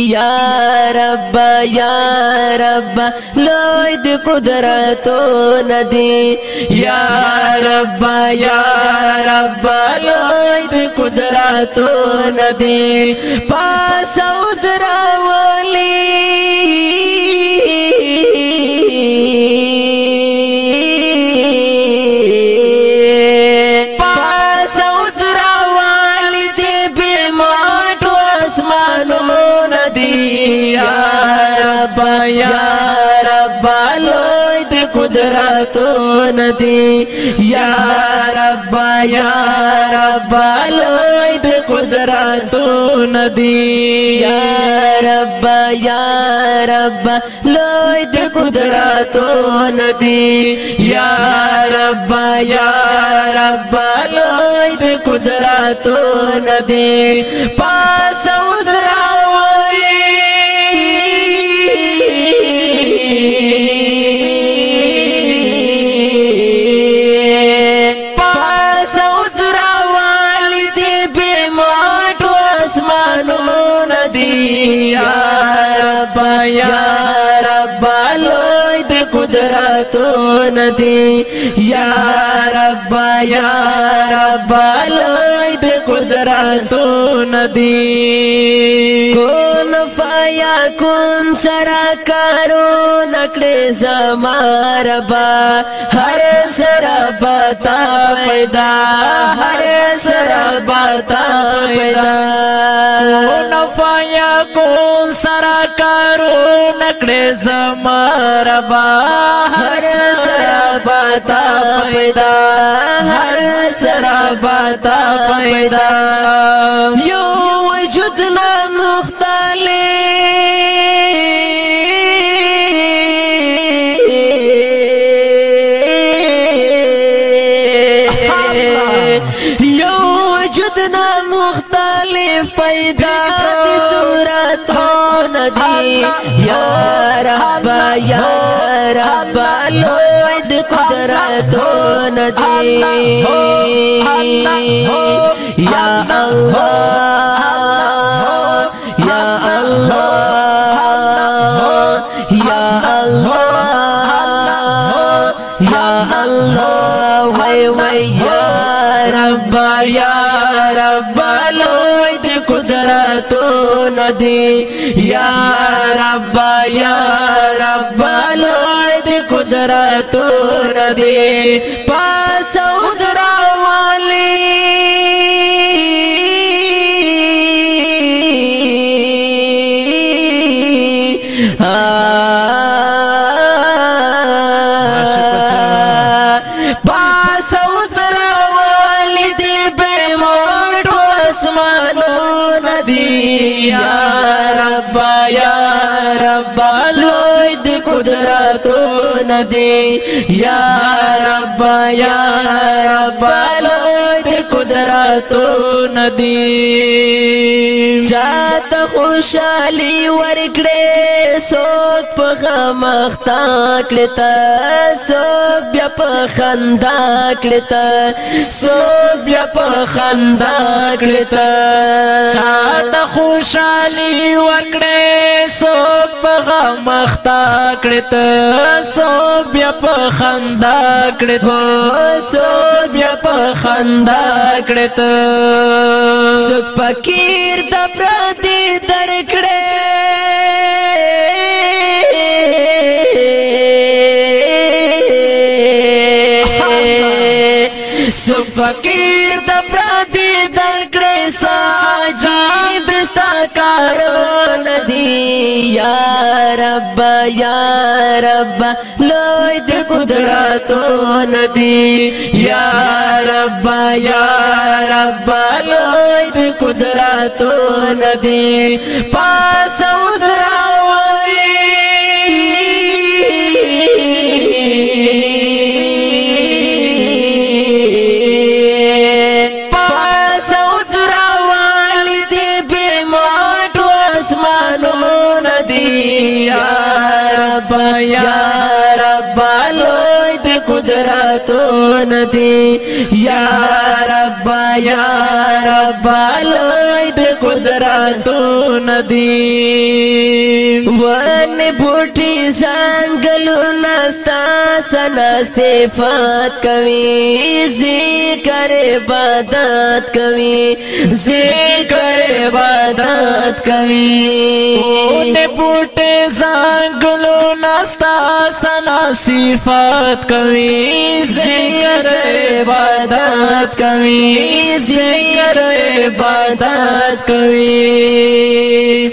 یا رب یا رب لوی د قدرتو ندی یا رب یا رب لوی د قدرتو ندی پاسو دراولی لوی د قدرت ندی یا رب یا رب لوی د قدرت ندی یا رب یا رب لوی د قدرت ندی یا رب یا رب لوی د قدرت ندی پاسه دی یا رب یا رب لوی د قدرت ندی یا رب یا رب لوی د قدرت ندی کون فیا کون سرا کارو نکړې زما رب هر سرا بتا پیدا هر سرا بتا پیدا کو سرا نکڑے زمار با ہر سرا باتا پیدا ہر سرا باتا پیدا یو وجود لا مخت یا رب یا رب لوید قدرت ندی یا اللہ یا اللہ یا اللہ یا اللہ یا وبا یار بال ہود قدر নদী ইয়া রাব্বা ইয়া রাব্বা লয় দি কুদরত নদী পাস উদরাওয়ালি یا رب یا رب لوی د قدرتو ندی یا رب یا رب لوی رحمتو ندی چاته خوشالي ورکړې سوک په غم اختا کړتا سوک بیا په خندا کړتا سوک بیا په خندا کړتا چاته خوشالي ورکړې سوک پغا مختا کړت سو بیا په خندا کړت سو بیا په خندا کړت سک فقیر د پردي درکړې سک فقیر د پردي درکړې ساجي بستا کارو ندي رب یا رب لوی د قدرت او نبی یا رب یا رب لوی د قدرت او نبی پاسو سره دے قدرتو ندی یا رب یا رب لوئی دے قدرتو ندی ون بھوٹی سانگلو نستان سنا صفات کوي ذکر عبادت کوي ذکر عبادت کوي پټه پټه زنګلو ناستا سنا صفات کوي ذکر عبادت کوي ذکر عبادت کوي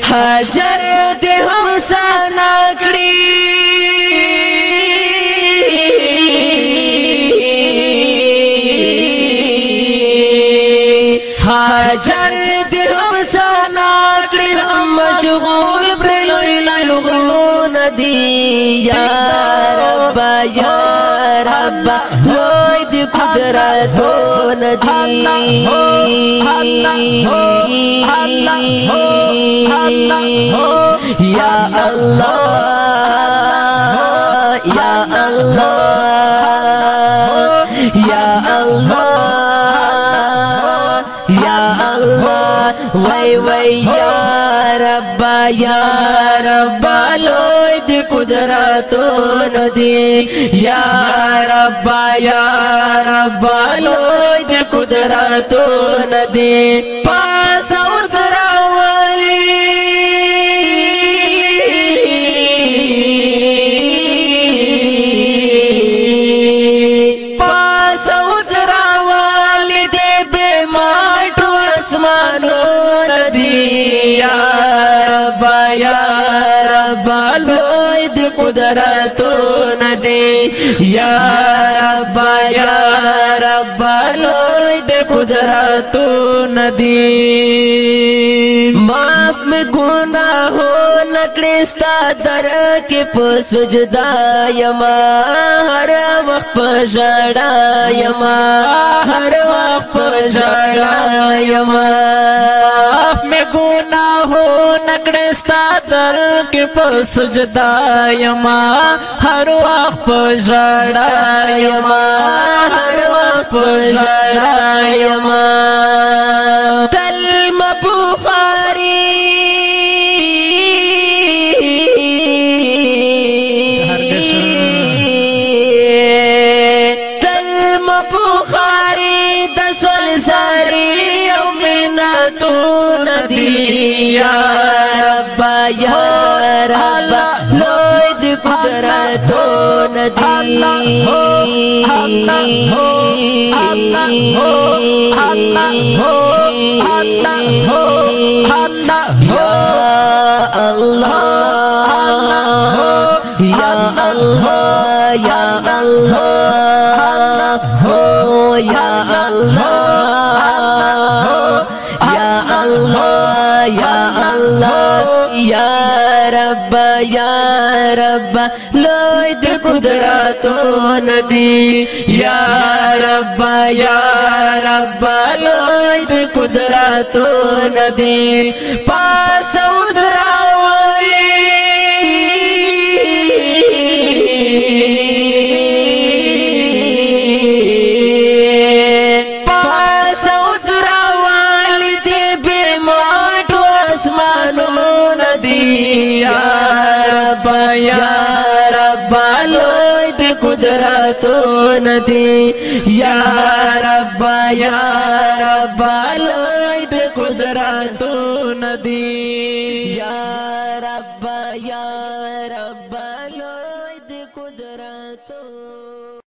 حجر دې هم سنا کړی دی هم هم سانا مشغول نا شروع خدر یا اللہ یا اللہ یا اللہ وای وای یا رب یا رب لوی دی قدرتونو دی یا رب یا رب لوی دی قدرتونو دی پاسو حسرتون دی یا رب یا رب لوی د قدرتون دی معاف می گناہو نکړستا در کې په سجدا یما هر وخت په ژړا یما هر وخت په ژړا یما معاف می گناہو راکړې ستا در کې په سجدا یما هر وخت په ژړا یما هر وخت په ژړا یما الله दुदर الله न الله अहो الله یا رب یا رب لوی د قدرت ندی یا رب یا رب لوی د قدرت ندی پاسو درا لوی دی قدرتو ندی یا رب یا رب لوی دی قدرتو ندی یا